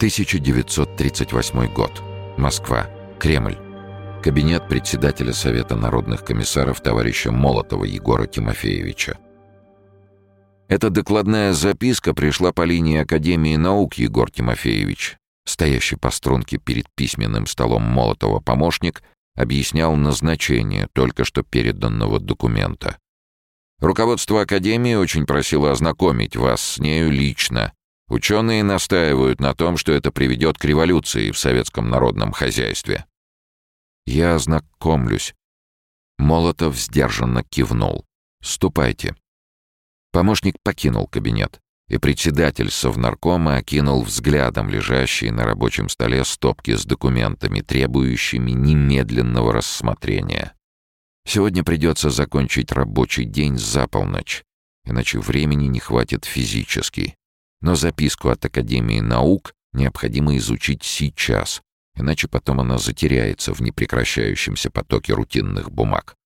1938 год. Москва. Кремль. Кабинет председателя Совета народных комиссаров товарища Молотова Егора Тимофеевича. Эта докладная записка пришла по линии Академии наук Егор Тимофеевич. Стоящий по струнке перед письменным столом Молотова помощник объяснял назначение только что переданного документа. Руководство Академии очень просило ознакомить вас с нею лично, Ученые настаивают на том, что это приведет к революции в советском народном хозяйстве. Я ознакомлюсь. Молотов сдержанно кивнул. «Ступайте». Помощник покинул кабинет, и председатель совнаркома окинул взглядом лежащие на рабочем столе стопки с документами, требующими немедленного рассмотрения. Сегодня придется закончить рабочий день за полночь, иначе времени не хватит физически. Но записку от Академии наук необходимо изучить сейчас, иначе потом она затеряется в непрекращающемся потоке рутинных бумаг.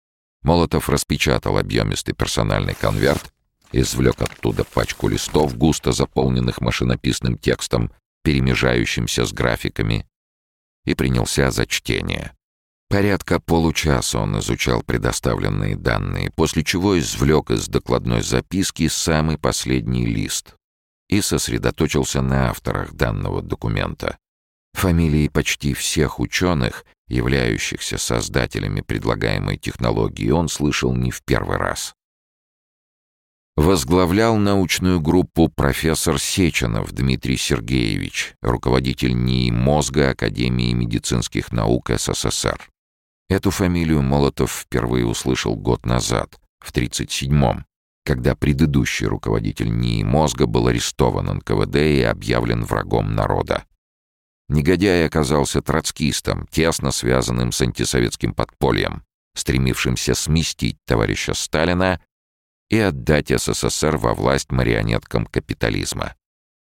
Молотов распечатал объемистый персональный конверт, извлек оттуда пачку листов, густо заполненных машинописным текстом, перемежающимся с графиками, и принялся за чтение. Порядка получаса он изучал предоставленные данные, после чего извлек из докладной записки самый последний лист, и сосредоточился на авторах данного документа. Фамилии почти всех ученых, являющихся создателями предлагаемой технологии, он слышал не в первый раз. Возглавлял научную группу профессор Сеченов Дмитрий Сергеевич, руководитель НИИ мозга Академии медицинских наук СССР. Эту фамилию Молотов впервые услышал год назад, в 1937-м, когда предыдущий руководитель НИИ мозга был арестован НКВД и объявлен врагом народа. Негодяй оказался троцкистом, тесно связанным с антисоветским подпольем, стремившимся сместить товарища Сталина и отдать СССР во власть марионеткам капитализма.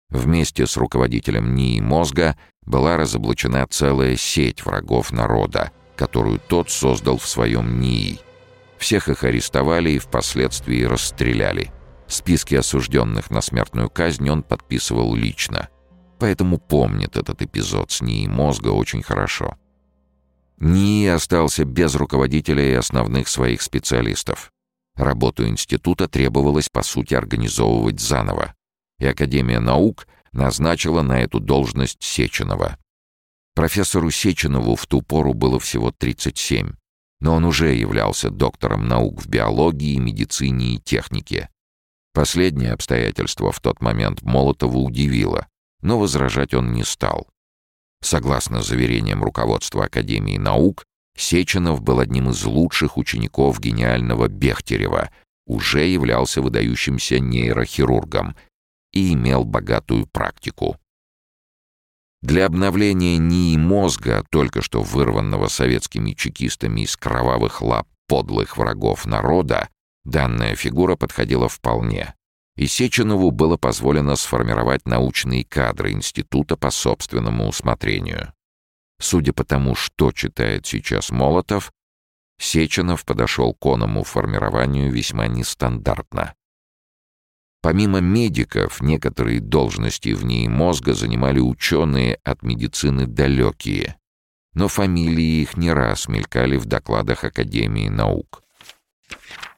Вместе с руководителем НИИ мозга была разоблачена целая сеть врагов народа, которую тот создал в своем НИИ – всех их арестовали и впоследствии расстреляли. Списки осужденных на смертную казнь он подписывал лично. Поэтому помнит этот эпизод с НИИ мозга очень хорошо. НИИ остался без руководителя и основных своих специалистов. Работу института требовалось, по сути, организовывать заново. И Академия наук назначила на эту должность Сеченова. Профессору Сеченову в ту пору было всего 37 но он уже являлся доктором наук в биологии, медицине и технике. Последнее обстоятельство в тот момент Молотова удивило, но возражать он не стал. Согласно заверениям руководства Академии наук, Сеченов был одним из лучших учеников гениального Бехтерева, уже являлся выдающимся нейрохирургом и имел богатую практику. Для обновления НИИ мозга, только что вырванного советскими чекистами из кровавых лап подлых врагов народа, данная фигура подходила вполне. И Сеченову было позволено сформировать научные кадры института по собственному усмотрению. Судя по тому, что читает сейчас Молотов, Сеченов подошел к оному формированию весьма нестандартно. Помимо медиков, некоторые должности в ней мозга занимали ученые от медицины далекие, но фамилии их не раз мелькали в докладах Академии наук.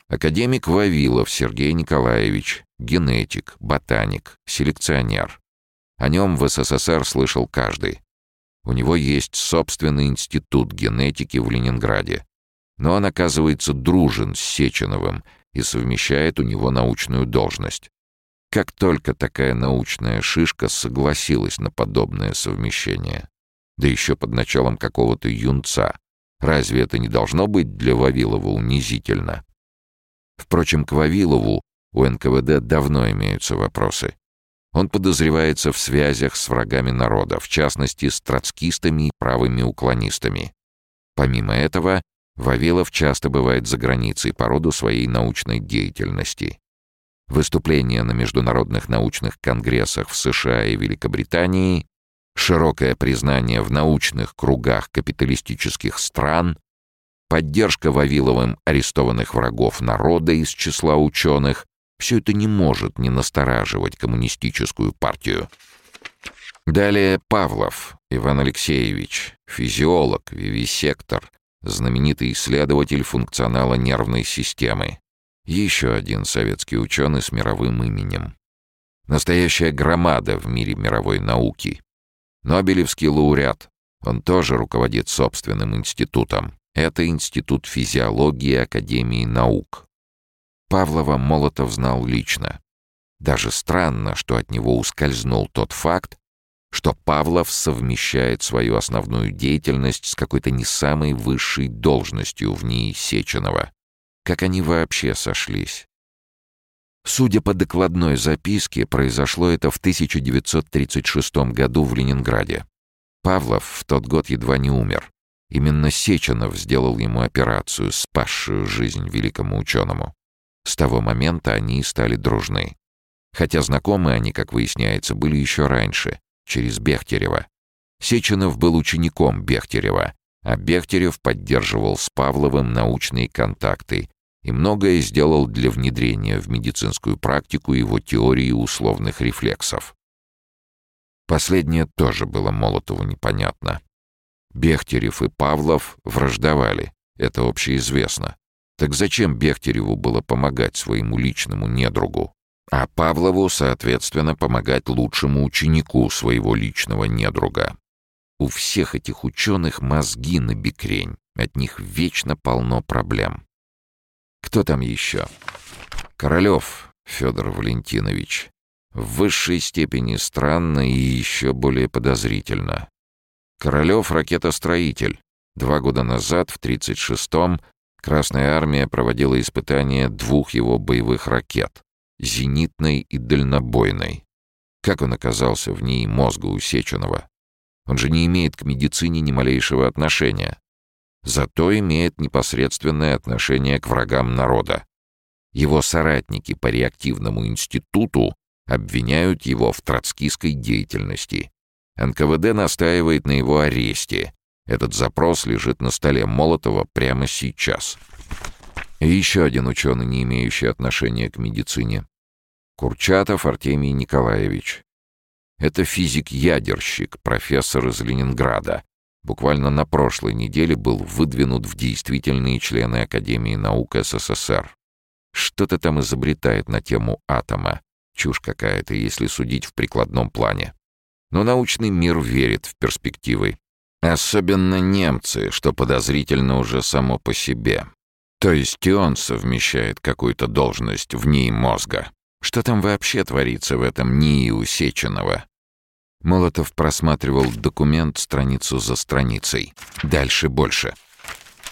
Академик Вавилов Сергей Николаевич, генетик, ботаник, селекционер. О нем в СССР слышал каждый. У него есть собственный институт генетики в Ленинграде. Но он, оказывается, дружен с Сеченовым и совмещает у него научную должность. Как только такая научная шишка согласилась на подобное совмещение, да еще под началом какого-то юнца, разве это не должно быть для Вавилова унизительно? Впрочем, к Вавилову у НКВД давно имеются вопросы. Он подозревается в связях с врагами народа, в частности, с троцкистами и правыми уклонистами. Помимо этого, Вавилов часто бывает за границей по роду своей научной деятельности. Выступления на международных научных конгрессах в США и Великобритании, широкое признание в научных кругах капиталистических стран, поддержка Вавиловым арестованных врагов народа из числа ученых — все это не может не настораживать коммунистическую партию. Далее Павлов Иван Алексеевич, физиолог, вивисектор, знаменитый исследователь функционала нервной системы. Еще один советский ученый с мировым именем. Настоящая громада в мире мировой науки. Нобелевский лауреат. Он тоже руководит собственным институтом. Это Институт физиологии Академии наук. Павлова Молотов знал лично. Даже странно, что от него ускользнул тот факт, что Павлов совмещает свою основную деятельность с какой-то не самой высшей должностью в ней Сеченова. Как они вообще сошлись? Судя по докладной записке, произошло это в 1936 году в Ленинграде. Павлов в тот год едва не умер. Именно Сеченов сделал ему операцию, спасшую жизнь великому ученому. С того момента они стали дружны. Хотя знакомы они, как выясняется, были еще раньше, через Бехтерева. Сеченов был учеником Бехтерева, а Бехтерев поддерживал с Павловым научные контакты и многое сделал для внедрения в медицинскую практику его теории условных рефлексов. Последнее тоже было Молотову непонятно. Бехтерев и Павлов враждовали, это общеизвестно. Так зачем Бехтереву было помогать своему личному недругу? А Павлову, соответственно, помогать лучшему ученику своего личного недруга. У всех этих ученых мозги на бекрень, от них вечно полно проблем. Кто там еще? Королев Федор Валентинович. В высшей степени странно и еще более подозрительно. Королев — ракетостроитель. Два года назад, в 36-м, Красная Армия проводила испытания двух его боевых ракет — зенитной и дальнобойной. Как он оказался в ней мозга усеченного? Он же не имеет к медицине ни малейшего отношения зато имеет непосредственное отношение к врагам народа. Его соратники по реактивному институту обвиняют его в троцкистской деятельности. НКВД настаивает на его аресте. Этот запрос лежит на столе Молотова прямо сейчас. И еще один ученый, не имеющий отношения к медицине. Курчатов Артемий Николаевич. Это физик-ядерщик, профессор из Ленинграда, буквально на прошлой неделе был выдвинут в действительные члены Академии наук СССР. Что-то там изобретает на тему атома. Чушь какая-то, если судить в прикладном плане. Но научный мир верит в перспективы. Особенно немцы, что подозрительно уже само по себе. То есть и он совмещает какую-то должность в ней мозга. Что там вообще творится в этом НИИ Усеченного? Молотов просматривал документ страницу за страницей. Дальше больше.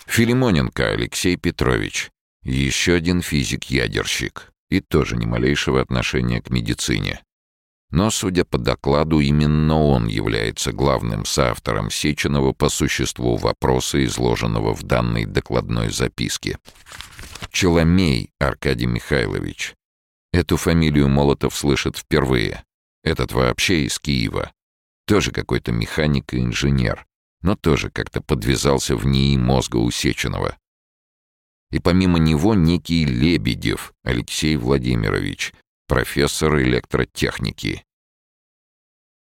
Филимоненко Алексей Петрович. Еще один физик-ядерщик. И тоже ни малейшего отношения к медицине. Но, судя по докладу, именно он является главным соавтором Сеченова по существу вопроса, изложенного в данной докладной записке. Челомей Аркадий Михайлович. Эту фамилию Молотов слышит впервые. Этот вообще из Киева. Тоже какой-то механик и инженер, но тоже как-то подвязался в НИИ мозга усеченного. И помимо него некий Лебедев Алексей Владимирович, профессор электротехники.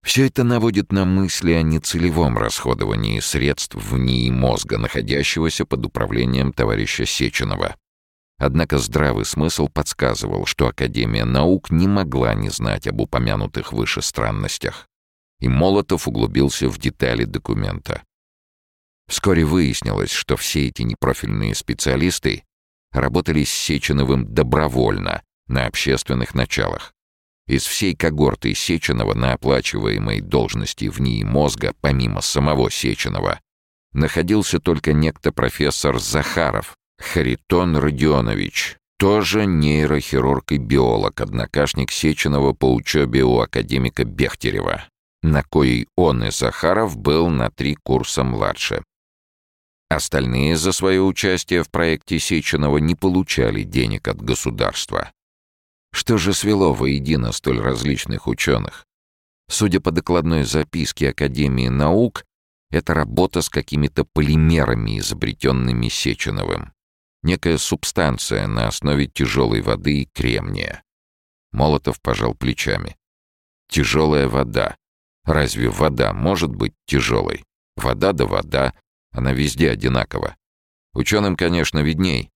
Все это наводит на мысли о нецелевом расходовании средств в НИИ мозга, находящегося под управлением товарища Сеченова. Однако здравый смысл подсказывал, что Академия наук не могла не знать об упомянутых выше странностях. И Молотов углубился в детали документа. Вскоре выяснилось, что все эти непрофильные специалисты работали с Сеченовым добровольно, на общественных началах. Из всей когорты Сеченова на оплачиваемой должности в НИИ мозга, помимо самого Сеченова, находился только некто профессор Захаров, Харитон Родионович, тоже нейрохирург и биолог, однокашник Сеченова по учебе у академика Бехтерева, на коей он и Захаров был на три курса младше. Остальные за свое участие в проекте Сеченова не получали денег от государства. Что же свело воедино столь различных ученых? Судя по докладной записке Академии наук, это работа с какими-то полимерами, изобретенными Сеченовым некая субстанция на основе тяжелой воды и кремния. Молотов пожал плечами. Тяжелая вода. Разве вода может быть тяжелой? Вода да вода, она везде одинакова. Ученым, конечно, видней.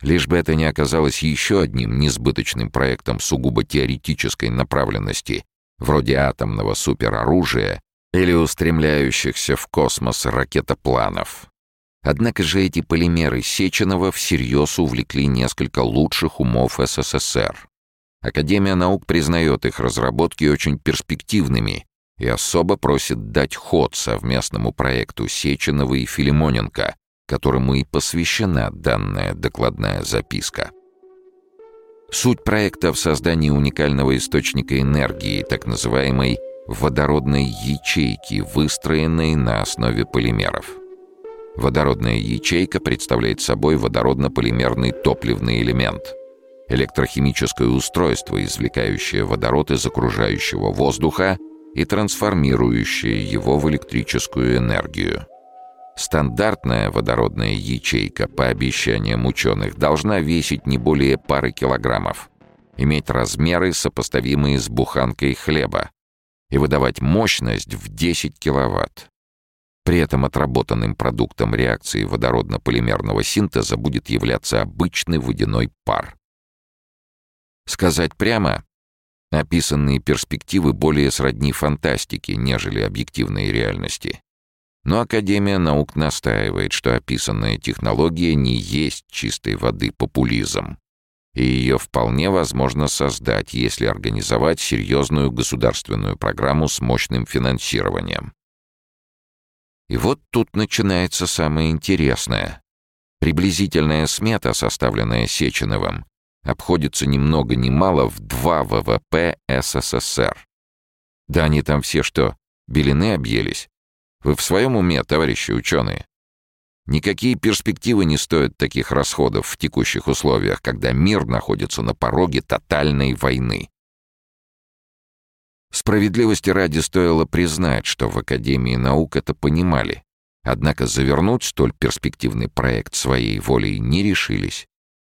Лишь бы это не оказалось еще одним несбыточным проектом сугубо теоретической направленности, вроде атомного супероружия или устремляющихся в космос ракетопланов. Однако же эти полимеры Сеченова всерьез увлекли несколько лучших умов СССР. Академия наук признает их разработки очень перспективными и особо просит дать ход совместному проекту Сеченова и Филимоненко, которому и посвящена данная докладная записка. Суть проекта в создании уникального источника энергии, так называемой водородной ячейки, выстроенной на основе полимеров. Водородная ячейка представляет собой водородно-полимерный топливный элемент – электрохимическое устройство, извлекающее водород из окружающего воздуха и трансформирующее его в электрическую энергию. Стандартная водородная ячейка, по обещаниям ученых, должна весить не более пары килограммов, иметь размеры, сопоставимые с буханкой хлеба, и выдавать мощность в 10 киловатт. При этом отработанным продуктом реакции водородно-полимерного синтеза будет являться обычный водяной пар. Сказать прямо, описанные перспективы более сродни фантастике, нежели объективной реальности. Но Академия наук настаивает, что описанная технология не есть чистой воды популизм. И ее вполне возможно создать, если организовать серьезную государственную программу с мощным финансированием. И вот тут начинается самое интересное. Приблизительная смета, составленная Сеченовым, обходится ни много ни мало в 2 ВВП СССР. Да они там все что, белины объелись? Вы в своем уме, товарищи ученые? Никакие перспективы не стоят таких расходов в текущих условиях, когда мир находится на пороге тотальной войны. Справедливости ради стоило признать, что в Академии наук это понимали, однако завернуть столь перспективный проект своей волей не решились.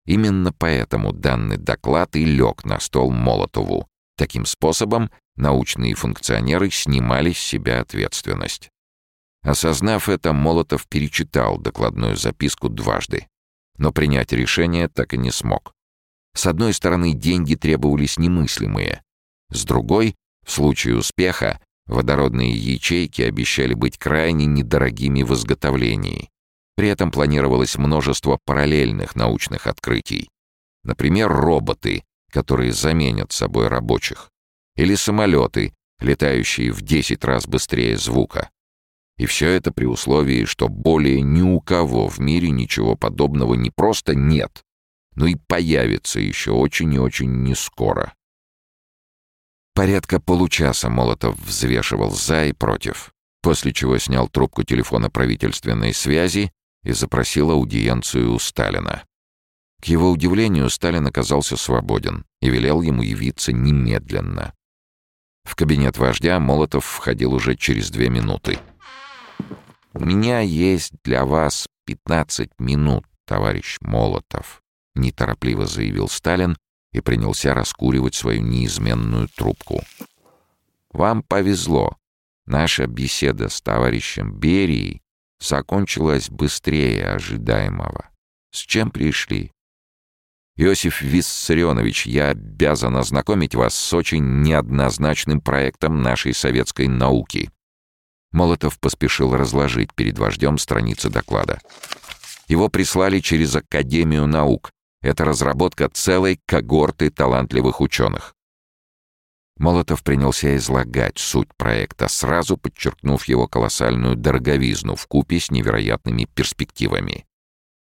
Именно поэтому данный доклад и лег на стол Молотову. Таким способом научные функционеры снимали с себя ответственность. Осознав это, Молотов перечитал докладную записку дважды, но принять решение так и не смог. С одной стороны, деньги требовались немыслимые. С другой, в случае успеха, водородные ячейки обещали быть крайне недорогими в изготовлении. При этом планировалось множество параллельных научных открытий. Например, роботы, которые заменят собой рабочих. Или самолеты, летающие в 10 раз быстрее звука. И все это при условии, что более ни у кого в мире ничего подобного не просто нет, но и появится еще очень и очень нескоро. Порядка получаса Молотов взвешивал «за» и «против», после чего снял трубку телефона правительственной связи и запросил аудиенцию у Сталина. К его удивлению, Сталин оказался свободен и велел ему явиться немедленно. В кабинет вождя Молотов входил уже через две минуты. «У меня есть для вас 15 минут, товарищ Молотов», — неторопливо заявил Сталин и принялся раскуривать свою неизменную трубку. «Вам повезло. Наша беседа с товарищем Берией закончилась быстрее ожидаемого. С чем пришли?» «Иосиф Виссарионович, я обязан ознакомить вас с очень неоднозначным проектом нашей советской науки», Молотов поспешил разложить перед вождем страницы доклада. Его прислали через Академию наук. Это разработка целой когорты талантливых ученых. Молотов принялся излагать суть проекта, сразу подчеркнув его колоссальную дороговизну в купе с невероятными перспективами.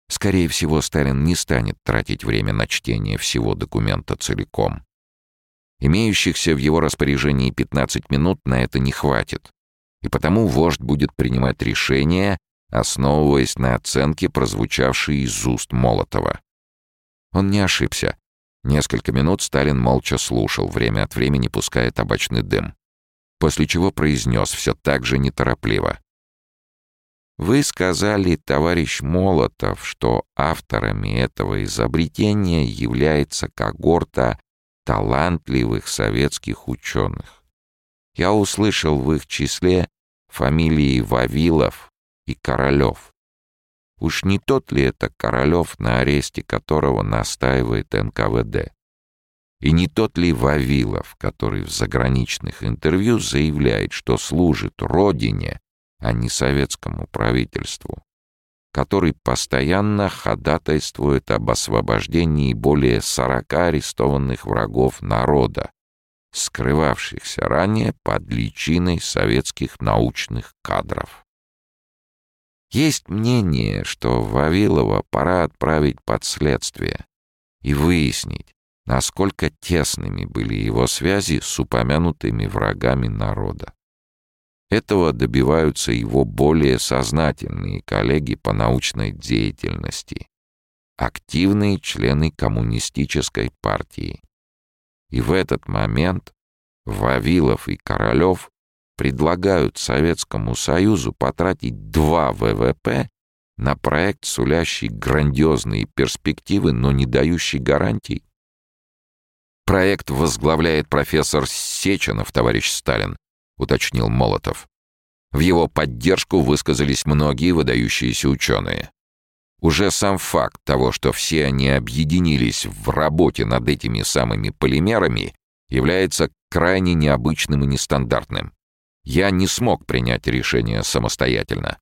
Скорее всего, Сталин не станет тратить время на чтение всего документа целиком. Имеющихся в его распоряжении 15 минут на это не хватит и потому вождь будет принимать решения, основываясь на оценке, прозвучавшей из уст Молотова. Он не ошибся. Несколько минут Сталин молча слушал, время от времени пуская табачный дым. После чего произнес все так же неторопливо. «Вы сказали, товарищ Молотов, что авторами этого изобретения является когорта талантливых советских ученых. я услышал в их числе фамилии Вавилов и Королев. Уж не тот ли это Королев, на аресте которого настаивает НКВД? И не тот ли Вавилов, который в заграничных интервью заявляет, что служит Родине, а не советскому правительству? который постоянно ходатайствует об освобождении более 40 арестованных врагов народа, скрывавшихся ранее под личиной советских научных кадров. Есть мнение, что Вавилова пора отправить под следствие и выяснить, насколько тесными были его связи с упомянутыми врагами народа. Этого добиваются его более сознательные коллеги по научной деятельности, активные члены коммунистической партии. И в этот момент Вавилов и Королев предлагают Советскому Союзу потратить 2 ВВП на проект, сулящий грандиозные перспективы, но не дающий гарантий. Проект возглавляет профессор Сеченов, товарищ Сталин, уточнил Молотов. В его поддержку высказались многие выдающиеся ученые. Уже сам факт того, что все они объединились в работе над этими самыми полимерами, является крайне необычным и нестандартным. Я не смог принять решение самостоятельно.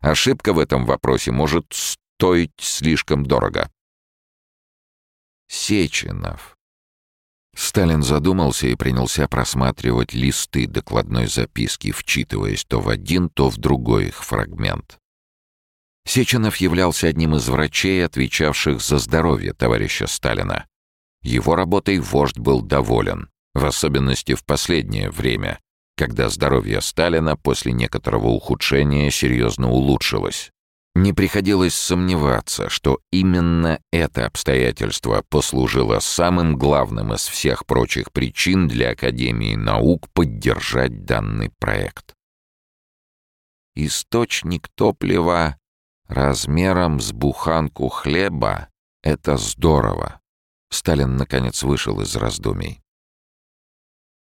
Ошибка в этом вопросе может стоить слишком дорого. Сеченов. Сталин задумался и принялся просматривать листы докладной записки, вчитываясь то в один, то в другой их фрагмент. Сеченов являлся одним из врачей, отвечавших за здоровье товарища Сталина. Его работой вождь был доволен, в особенности в последнее время, когда здоровье Сталина после некоторого ухудшения серьезно улучшилось. Не приходилось сомневаться, что именно это обстоятельство послужило самым главным из всех прочих причин для Академии наук поддержать данный проект. Источник топлива размером с буханку хлеба — это здорово. Сталин, наконец, вышел из раздумий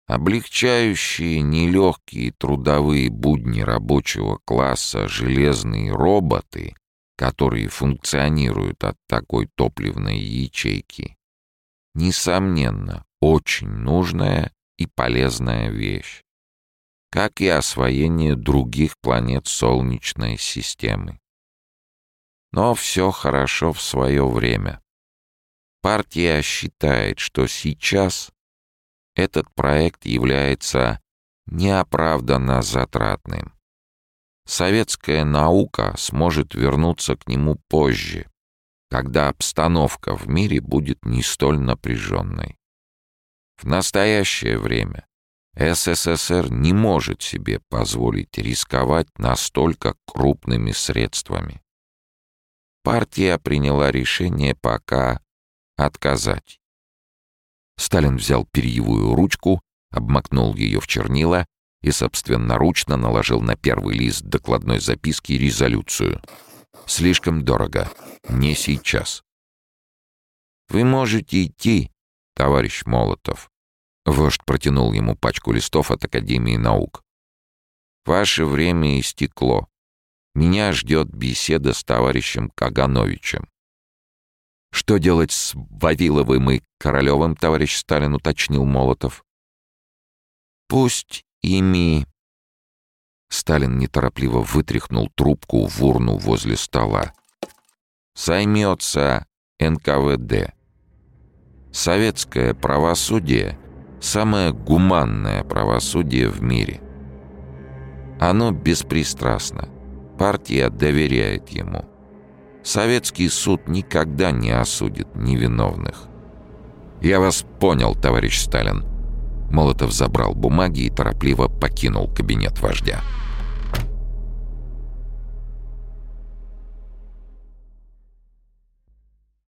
облегчающие нелегкие трудовые будни рабочего класса железные роботы, которые функционируют от такой топливной ячейки, несомненно, очень нужная и полезная вещь, как и освоение других планет Солнечной системы. Но все хорошо в свое время. Партия считает, что сейчас этот проект является неоправданно затратным. Советская наука сможет вернуться к нему позже, когда обстановка в мире будет не столь напряженной. В настоящее время СССР не может себе позволить рисковать настолько крупными средствами. Партия приняла решение пока отказать. Сталин взял перьевую ручку, обмакнул ее в чернила и собственноручно наложил на первый лист докладной записки резолюцию. «Слишком дорого. Не сейчас». «Вы можете идти, товарищ Молотов». Вождь протянул ему пачку листов от Академии наук. «Ваше время истекло. Меня ждет беседа с товарищем Кагановичем. «Что делать с Вавиловым и Королевым?» — товарищ Сталин уточнил Молотов. «Пусть ими...» Сталин неторопливо вытряхнул трубку в урну возле стола. «Займется НКВД. Советское правосудие — самое гуманное правосудие в мире. Оно беспристрастно. Партия доверяет ему. Советский суд никогда не осудит невиновных. «Я вас понял, товарищ Сталин». Молотов забрал бумаги и торопливо покинул кабинет вождя.